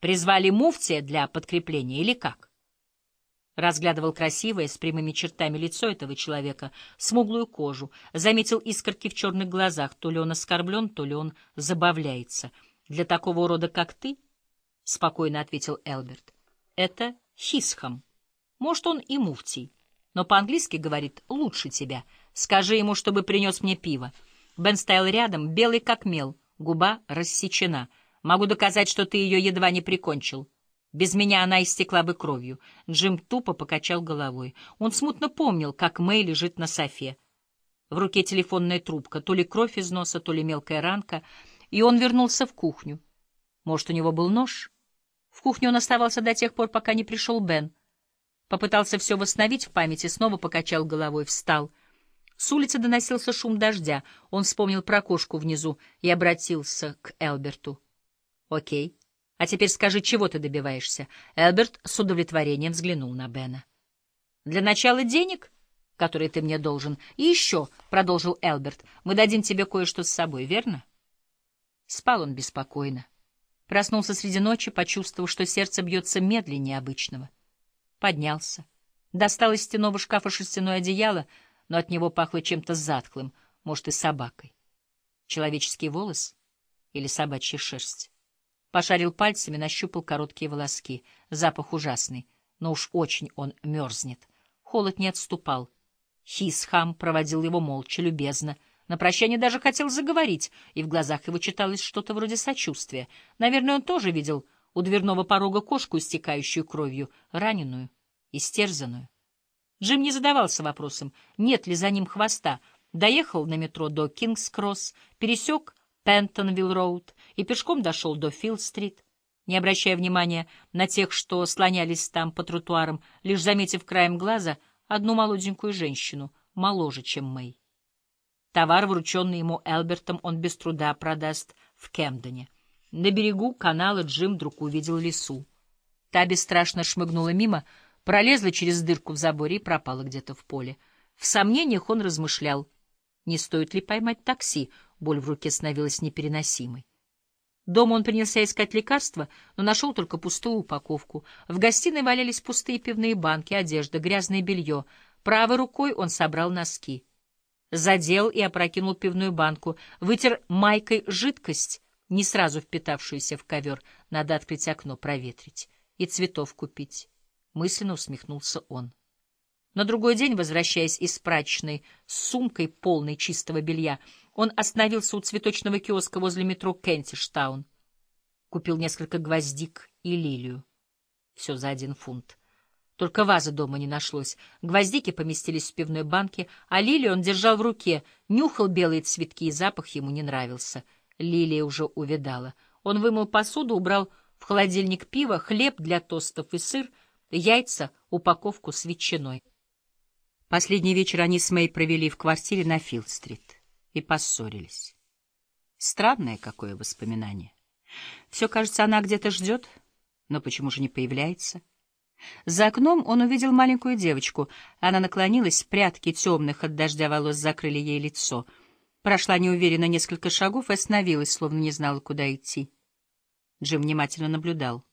Призвали муфтия для подкрепления или как? Разглядывал красивое, с прямыми чертами лицо этого человека, смуглую кожу, заметил искорки в черных глазах, то ли он оскорблен, то ли он забавляется. «Для такого урода, как ты, — спокойно ответил Элберт, — это Хисхам. Может, он и муфтий, но по-английски говорит «лучше тебя». Скажи ему, чтобы принес мне пиво. Бен стоял рядом, белый как мел, губа рассечена. Могу доказать, что ты ее едва не прикончил. Без меня она истекла бы кровью. Джим тупо покачал головой. Он смутно помнил, как Мэй лежит на софе. В руке телефонная трубка, то ли кровь из носа, то ли мелкая ранка, и он вернулся в кухню. Может, у него был нож? В кухне он оставался до тех пор, пока не пришел Бен. Попытался все восстановить в памяти, снова покачал головой, встал — с улицы доносился шум дождя. Он вспомнил про кошку внизу и обратился к Элберту. — Окей. А теперь скажи, чего ты добиваешься? Элберт с удовлетворением взглянул на Бена. — Для начала денег, которые ты мне должен. И еще, — продолжил Элберт, — мы дадим тебе кое-что с собой, верно? Спал он беспокойно. Проснулся среди ночи, почувствовав, что сердце бьется медленнее обычного. Поднялся. Достал из стенового шкафа шерстяное одеяло — но от него пахло чем-то затхлым, может, и собакой. Человеческий волос или собачья шерсть? Пошарил пальцами, нащупал короткие волоски. Запах ужасный, но уж очень он мерзнет. Холод не отступал. Хисхам проводил его молча, любезно. На прощание даже хотел заговорить, и в глазах его читалось что-то вроде сочувствия. Наверное, он тоже видел у дверного порога кошку, истекающую кровью, раненую, истерзанную. Джим не задавался вопросом, нет ли за ним хвоста. Доехал на метро до Кингс-Кросс, пересек Пентонвилл-Роуд и пешком дошел до Филд-стрит. Не обращая внимания на тех, что слонялись там по тротуарам, лишь заметив краем глаза одну молоденькую женщину, моложе, чем Мэй. Товар, врученный ему Элбертом, он без труда продаст в Кэмдене. На берегу канала Джим вдруг увидел лису. Та бесстрашно шмыгнула мимо, пролезла через дырку в заборе и пропала где-то в поле. В сомнениях он размышлял, не стоит ли поймать такси, боль в руке становилась непереносимой. Дома он принялся искать лекарства, но нашел только пустую упаковку. В гостиной валялись пустые пивные банки, одежда, грязное белье. Правой рукой он собрал носки. Задел и опрокинул пивную банку, вытер майкой жидкость, не сразу впитавшуюся в ковер. Надо открыть окно, проветрить и цветов купить. — мысленно усмехнулся он. На другой день, возвращаясь из прачечной с сумкой, полной чистого белья, он остановился у цветочного киоска возле метро Кентиштаун. Купил несколько гвоздик и лилию. Все за один фунт. Только вазы дома не нашлось. Гвоздики поместились в пивной банке, а лилию он держал в руке, нюхал белые цветки, и запах ему не нравился. Лилия уже увидала. Он вымыл посуду, убрал в холодильник пиво, хлеб для тостов и сыр — яйца, упаковку с ветчиной. Последний вечер они с Мэй провели в квартире на Филд-стрит и поссорились. Странное какое воспоминание. Все, кажется, она где-то ждет, но почему же не появляется? За окном он увидел маленькую девочку. Она наклонилась, прятки темных от дождя волос закрыли ей лицо. Прошла неуверенно несколько шагов и остановилась, словно не знала, куда идти. Джим внимательно наблюдал.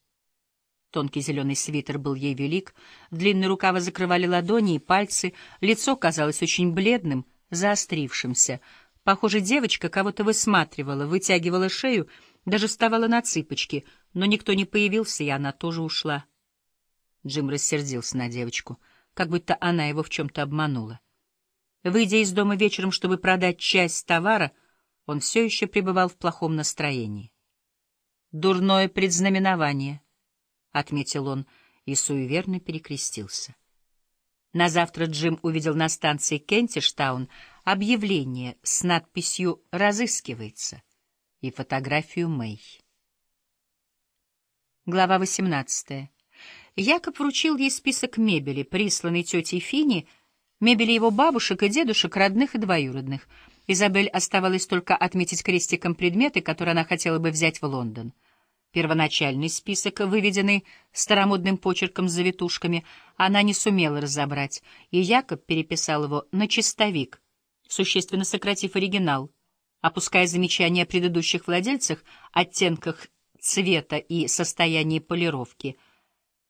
Тонкий зеленый свитер был ей велик, длинные рукава закрывали ладони и пальцы, лицо казалось очень бледным, заострившимся. Похоже, девочка кого-то высматривала, вытягивала шею, даже вставала на цыпочки, но никто не появился, и она тоже ушла. Джим рассердился на девочку, как будто она его в чем-то обманула. Выйдя из дома вечером, чтобы продать часть товара, он все еще пребывал в плохом настроении. Дурное предзнаменование —— отметил он и суеверно перекрестился. На завтра Джим увидел на станции Кентиштаун объявление с надписью «Разыскивается» и фотографию Мэй. Глава 18. Якоб вручил ей список мебели, присланный тетей Фини, мебели его бабушек и дедушек, родных и двоюродных. Изабель оставалось только отметить крестиком предметы, которые она хотела бы взять в Лондон. Первоначальный список, выведенный старомодным почерком с завитушками, она не сумела разобрать, и Якоб переписал его на чистовик, существенно сократив оригинал, опуская замечания о предыдущих владельцах, оттенках цвета и состоянии полировки,